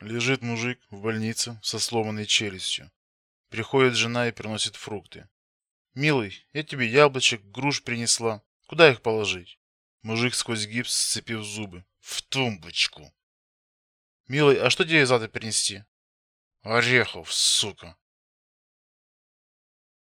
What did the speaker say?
Лежит мужик в больнице со сломанной челюстью. Приходит жена и приносит фрукты. Милый, я тебе яблочек, груш принесла. Куда их положить? Мужик сквозь гипс сцепив зубы. В тумбочку. Милый, а что тебе завтра принести? Орехов, сука.